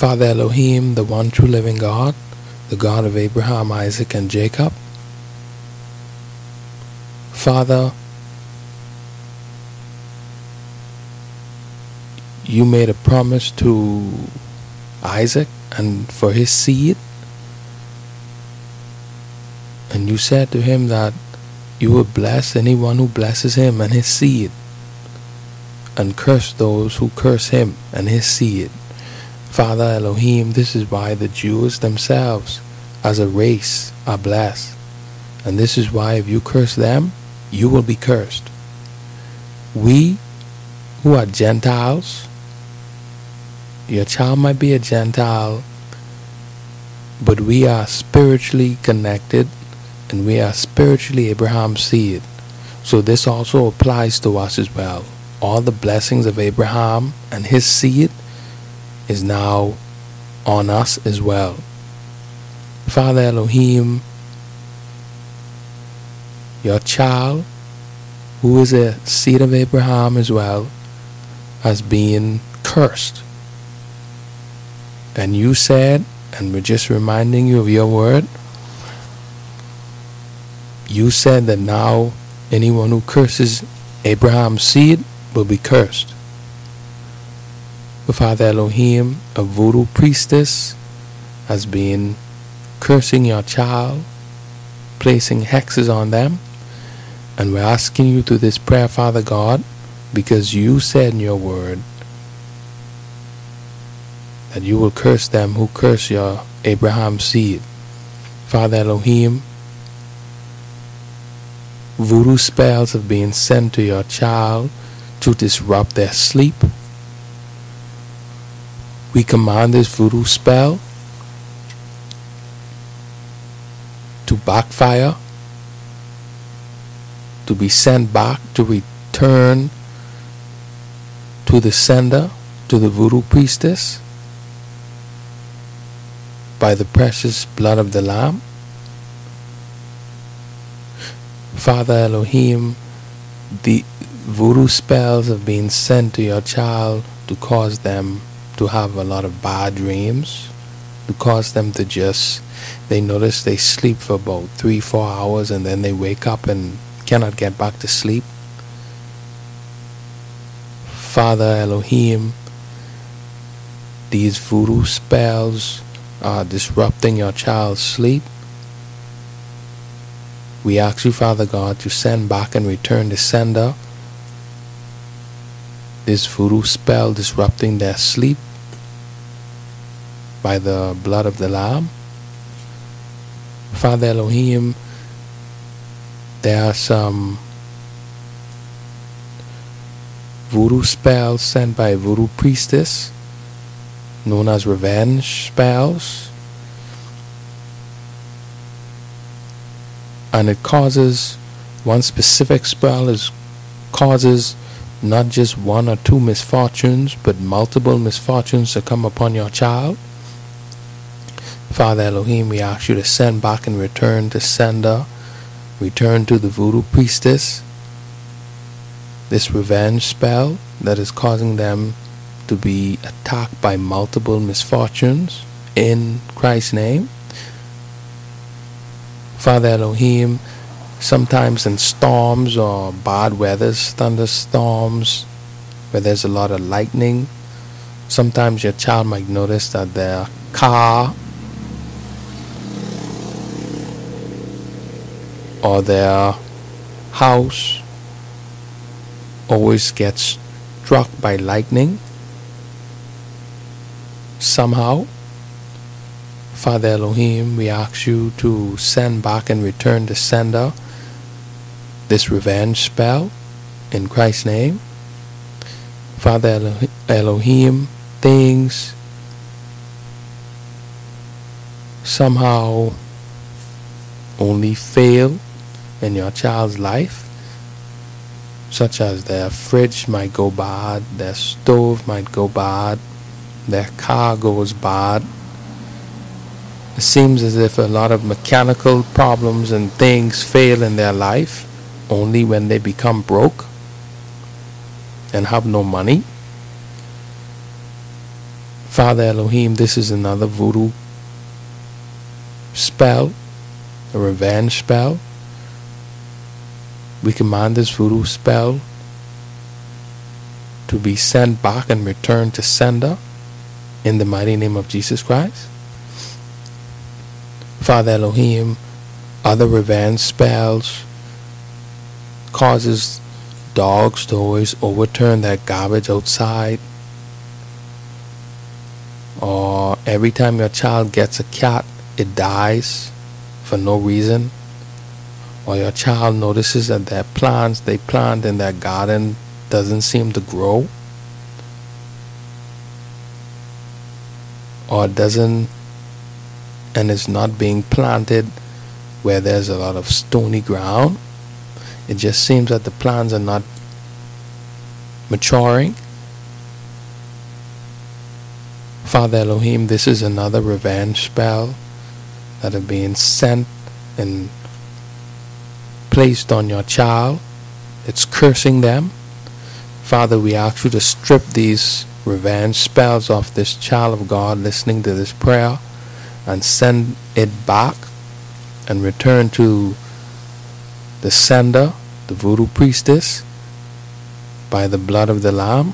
Father Elohim, the one true living God, the God of Abraham, Isaac, and Jacob. Father, you made a promise to Isaac and for his seed. And you said to him that you will bless anyone who blesses him and his seed, and curse those who curse him and his seed. Father Elohim, this is why the Jews themselves, as a race, are blessed. And this is why if you curse them, you will be cursed. We who are Gentiles, your child might be a Gentile, but we are spiritually connected and we are spiritually Abraham's seed. So this also applies to us as well. All the blessings of Abraham and his seed is now on us as well. Father Elohim, your child, who is a seed of Abraham as well, has been cursed. And you said, and we're just reminding you of your word, you said that now anyone who curses Abraham's seed will be cursed. Father Elohim, a voodoo priestess, has been cursing your child, placing hexes on them. And we're asking you through this prayer, Father God, because you said in your word that you will curse them who curse your Abraham seed. Father Elohim, voodoo spells have been sent to your child to disrupt their sleep we command this voodoo spell to backfire, to be sent back, to return to the sender, to the voodoo priestess, by the precious blood of the Lamb. Father Elohim, the voodoo spells have been sent to your child to cause them to have a lot of bad dreams, to cause them to just, they notice they sleep for about three, four hours and then they wake up and cannot get back to sleep. Father Elohim, these voodoo spells are disrupting your child's sleep. We ask you, Father God, to send back and return the sender this voodoo spell disrupting their sleep by the blood of the Lamb. Father Elohim, there are some voodoo spells sent by voodoo priestess known as revenge spells. And it causes one specific spell is causes not just one or two misfortunes, but multiple misfortunes to come upon your child. Father Elohim, we ask you to send back and return to sender, return to the voodoo priestess, this revenge spell that is causing them to be attacked by multiple misfortunes in Christ's name. Father Elohim, sometimes in storms or bad weathers, thunderstorms, where there's a lot of lightning, sometimes your child might notice that their car or their house always gets struck by lightning somehow. Father Elohim, we ask you to send back and return the sender this revenge spell in Christ's name. Father Elohim, things somehow only fail in your child's life, such as their fridge might go bad, their stove might go bad, their car goes bad. It seems as if a lot of mechanical problems and things fail in their life only when they become broke and have no money. Father Elohim, this is another voodoo spell, a revenge spell. We command this voodoo spell to be sent back and returned to sender in the mighty name of Jesus Christ. Father Elohim, other revenge spells causes dogs to always overturn their garbage outside. Or every time your child gets a cat, it dies for no reason. Or your child notices that their plants they plant in their garden doesn't seem to grow? Or doesn't and is not being planted where there's a lot of stony ground? It just seems that the plants are not maturing? Father Elohim this is another revenge spell that are being sent and placed on your child it's cursing them Father, we ask you to strip these revenge spells off this child of God listening to this prayer and send it back and return to the sender, the voodoo priestess, by the blood of the Lamb.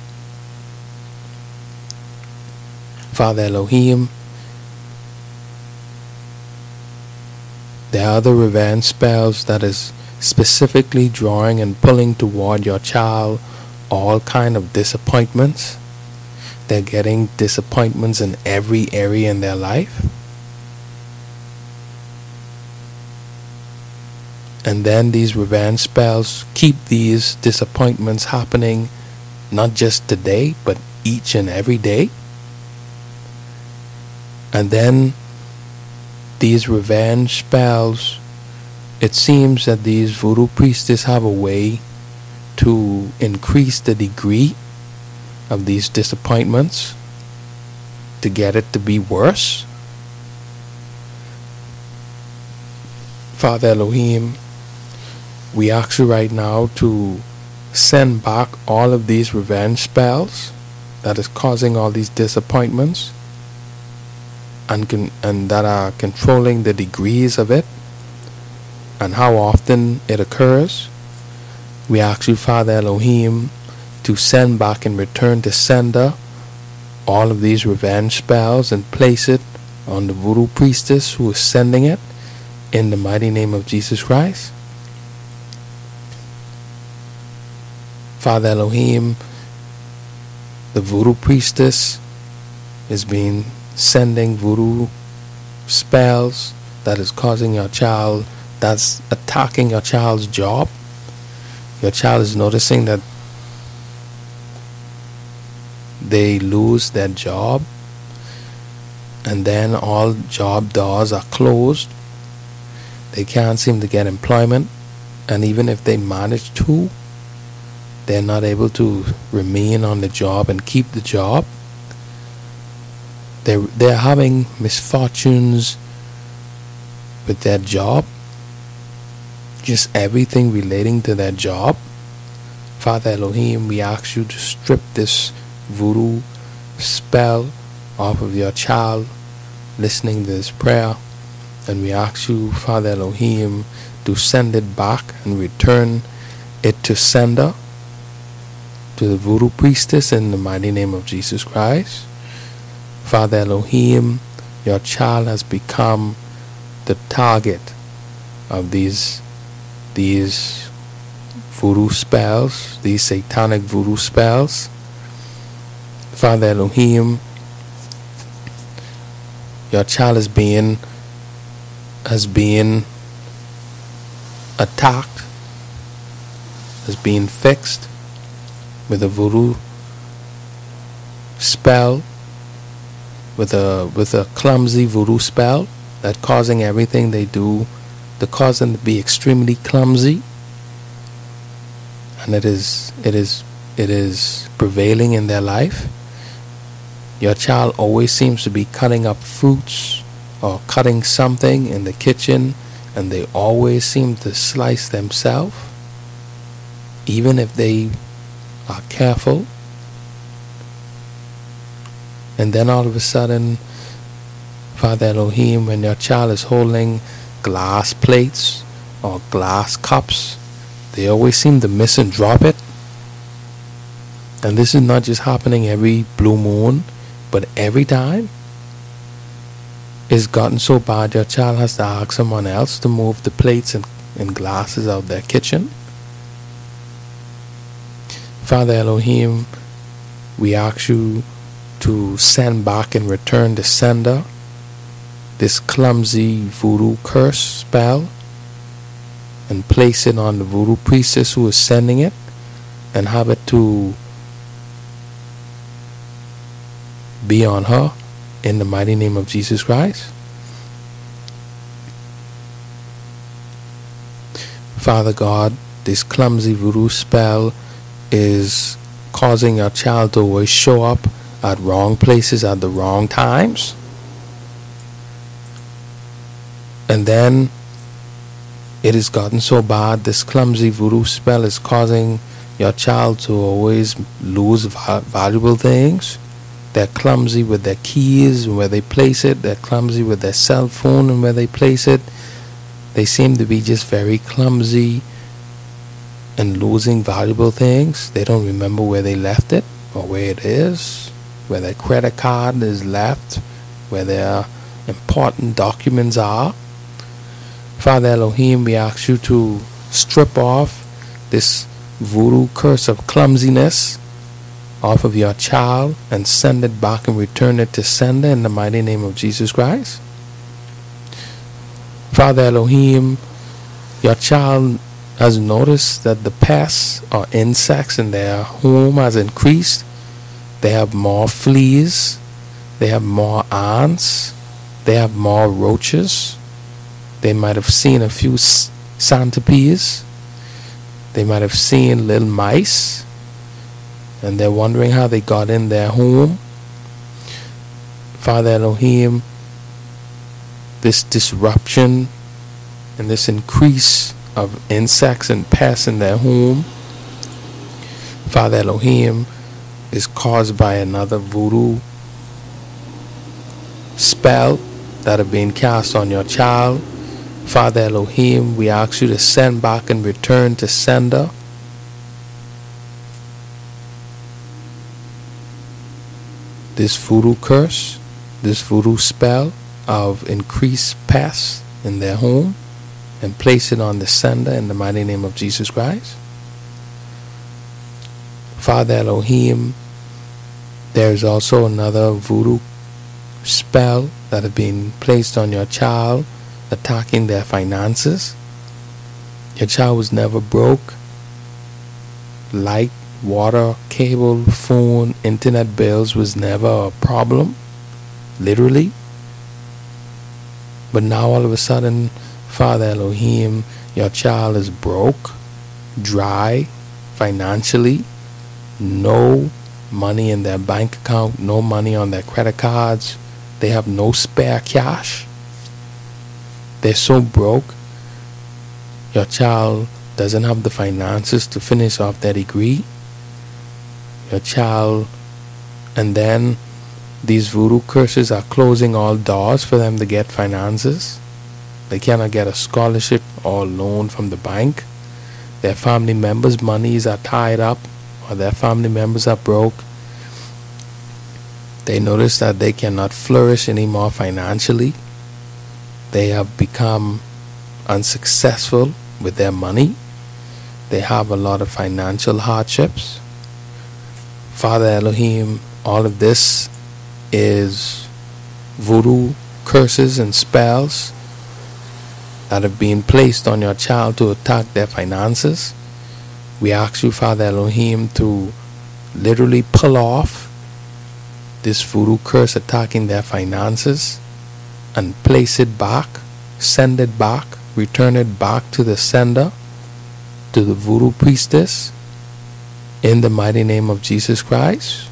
Father Elohim, there are other revenge spells that is specifically drawing and pulling toward your child all kind of disappointments. They're getting disappointments in every area in their life. And then these revenge spells keep these disappointments happening not just today, but each and every day. And then these revenge spells, it seems that these voodoo priestesses have a way to increase the degree of these disappointments to get it to be worse. Father Elohim, we ask you right now to send back all of these revenge spells that is causing all these disappointments and, con- and that are controlling the degrees of it and how often it occurs. We ask you, Father Elohim, to send back and return to sender all of these revenge spells and place it on the voodoo priestess who is sending it in the mighty name of Jesus Christ. Father Elohim, the voodoo priestess is being sending voodoo spells that is causing your child, that's attacking your child's job. Your child is noticing that they lose their job. And then all job doors are closed. They can't seem to get employment. And even if they manage to they're not able to remain on the job and keep the job. They're, they're having misfortunes with their job just everything relating to that job. Father Elohim, we ask you to strip this voodoo spell off of your child listening to this prayer. And we ask you, Father Elohim, to send it back and return it to sender, to the voodoo priestess in the mighty name of Jesus Christ. Father Elohim, your child has become the target of these these voodoo spells, these satanic voodoo spells. Father Elohim, your child is being has been attacked, has been fixed with a voodoo spell, with a with a clumsy voodoo spell that causing everything they do to cause them to be extremely clumsy and it is it is it is prevailing in their life. Your child always seems to be cutting up fruits or cutting something in the kitchen and they always seem to slice themselves. Even if they are careful. And then all of a sudden, Father Elohim, when your child is holding glass plates or glass cups, they always seem to miss and drop it. And this is not just happening every blue moon, but every time. It's gotten so bad your child has to ask someone else to move the plates and, and glasses out their kitchen. Father Elohim, we ask you to send back and return the sender this clumsy voodoo curse spell and place it on the voodoo priestess who is sending it and have it to be on her in the mighty name of Jesus Christ. Father God, this clumsy voodoo spell is causing your child to always show up at wrong places at the wrong times. And then it has gotten so bad, this clumsy voodoo spell is causing your child to always lose valuable things. They're clumsy with their keys and where they place it, they're clumsy with their cell phone and where they place it. They seem to be just very clumsy and losing valuable things. They don't remember where they left it or where it is, where their credit card is left, where their important documents are. Father Elohim, we ask you to strip off this voodoo curse of clumsiness off of your child and send it back and return it to sender in the mighty name of Jesus Christ. Father Elohim, your child has noticed that the pests or insects in their home has increased. They have more fleas, they have more ants, they have more roaches. They might have seen a few centipedes. They might have seen little mice. And they're wondering how they got in their home. Father Elohim, this disruption and this increase of insects and pests in their home, Father Elohim, is caused by another voodoo spell that have been cast on your child. Father Elohim, we ask you to send back and return to sender. This voodoo curse, this voodoo spell of increased pests in their home and place it on the sender in the mighty name of Jesus Christ. Father Elohim, there is also another voodoo spell that has been placed on your child, attacking their finances. Your child was never broke. Light, water, cable, phone, internet bills was never a problem, literally. But now all of a sudden, Father Elohim, your child is broke, dry, financially, no money in their bank account, no money on their credit cards, they have no spare cash. They're so broke. Your child doesn't have the finances to finish off their degree. Your child, and then these voodoo curses are closing all doors for them to get finances. They cannot get a scholarship or loan from the bank. Their family members' monies are tied up, or their family members are broke. They notice that they cannot flourish anymore financially. They have become unsuccessful with their money. They have a lot of financial hardships. Father Elohim, all of this is voodoo curses and spells that have been placed on your child to attack their finances. We ask you, Father Elohim, to literally pull off this voodoo curse attacking their finances and place it back, send it back, return it back to the sender, to the voodoo priestess, in the mighty name of Jesus Christ.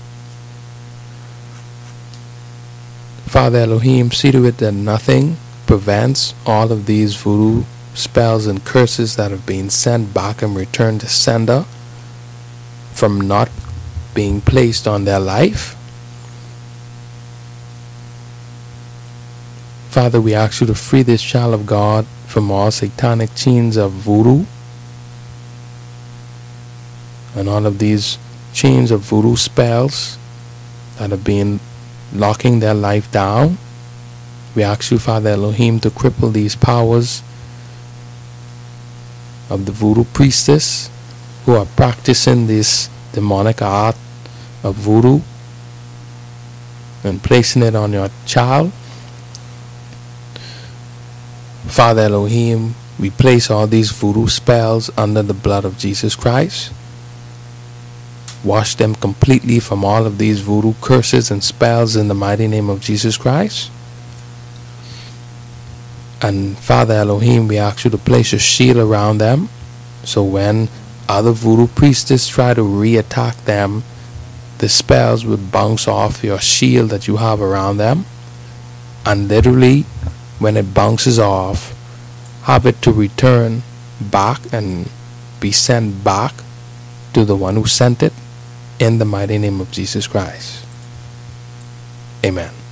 Father Elohim, see to it that nothing prevents all of these voodoo spells and curses that have been sent back and returned to sender from not being placed on their life. Father, we ask you to free this child of God from all satanic chains of voodoo and all of these chains of voodoo spells that have been locking their life down. We ask you, Father Elohim, to cripple these powers of the voodoo priestess who are practicing this demonic art of voodoo and placing it on your child. Father Elohim, we place all these voodoo spells under the blood of Jesus Christ. Wash them completely from all of these voodoo curses and spells in the mighty name of Jesus Christ. And Father Elohim, we ask you to place a shield around them so when other voodoo priestess try to re-attack them, the spells would bounce off your shield that you have around them. And literally, when it bounces off, have it to return back and be sent back to the one who sent it in the mighty name of Jesus Christ. Amen.